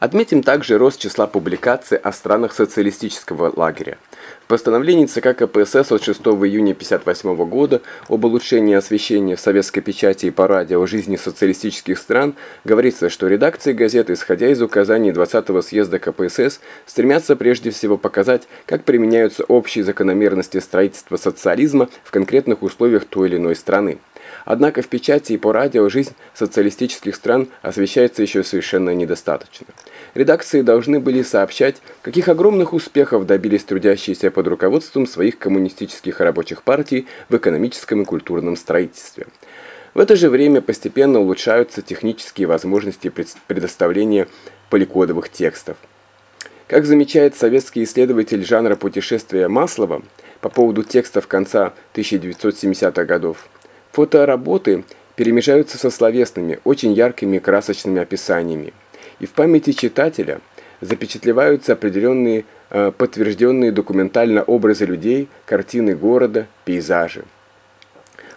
Отметим также рост числа публикаций о странах социалистического лагеря. В постановлении ЦК КПСС от 6 июня 1958 года об улучшении освещения в советской печати и по радио жизни социалистических стран говорится, что редакции газеты, исходя из указаний 20-го съезда КПСС, стремятся прежде всего показать, как применяются общие закономерности строительства социализма в конкретных условиях той или иной страны. Однако в печати и по радио жизнь социалистических стран освещается еще совершенно недостаточно. Редакции должны были сообщать, каких огромных успехов добились трудящиеся под руководством своих коммунистических рабочих партий в экономическом и культурном строительстве. В это же время постепенно улучшаются технические возможности предоставления поликодовых текстов. Как замечает советский исследователь жанра путешествия Маслова по поводу текстов конца 1970-х годов, Фотоработы перемежаются со словесными, очень яркими красочными описаниями. И в памяти читателя запечатлеваются определенные э, подтвержденные документально образы людей, картины города, пейзажи.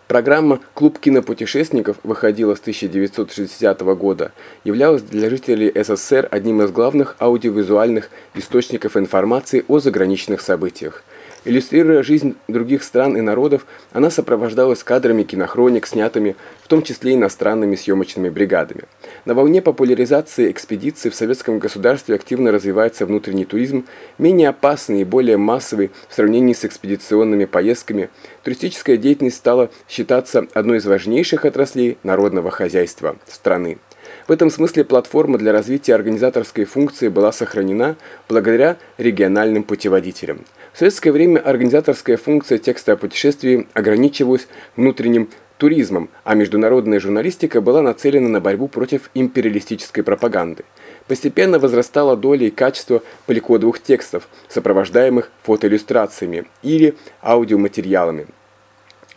Программа «Клуб кинопутешественников» выходила с 1960 года, являлась для жителей СССР одним из главных аудиовизуальных источников информации о заграничных событиях. Иллюстрируя жизнь других стран и народов, она сопровождалась кадрами кинохроник, снятыми в том числе иностранными съемочными бригадами. На волне популяризации экспедиций в советском государстве активно развивается внутренний туризм, менее опасный и более массовый в сравнении с экспедиционными поездками. Туристическая деятельность стала считаться одной из важнейших отраслей народного хозяйства страны. В этом смысле платформа для развития организаторской функции была сохранена благодаря региональным путеводителям. В советское время организаторская функция текста о путешествии ограничивалась внутренним туризмом, а международная журналистика была нацелена на борьбу против империалистической пропаганды. Постепенно возрастала доля и качество поликодовых текстов, сопровождаемых фотоиллюстрациями или аудиоматериалами.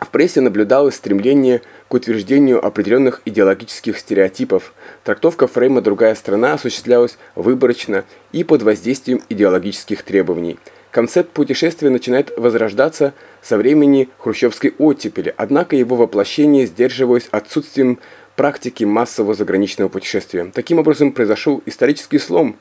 В прессе наблюдалось стремление к утверждению определенных идеологических стереотипов. Трактовка фрейма «другая страна» осуществлялась выборочно и под воздействием идеологических требований – Концепт путешествия начинает возрождаться со времени хрущевской оттепели, однако его воплощение сдерживалось отсутствием практики массового заграничного путешествия. Таким образом, произошел исторический слом,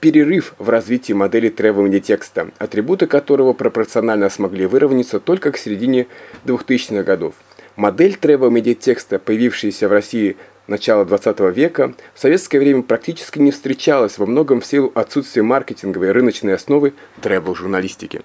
перерыв в развитии модели требования текста, атрибуты которого пропорционально смогли выровняться только к середине 2000-х годов. Модель требования текста, появившаяся в России начала 20 века в советское время практически не встречалась во многом в силу отсутствия маркетинговой и рыночной основы тревел-журналистики.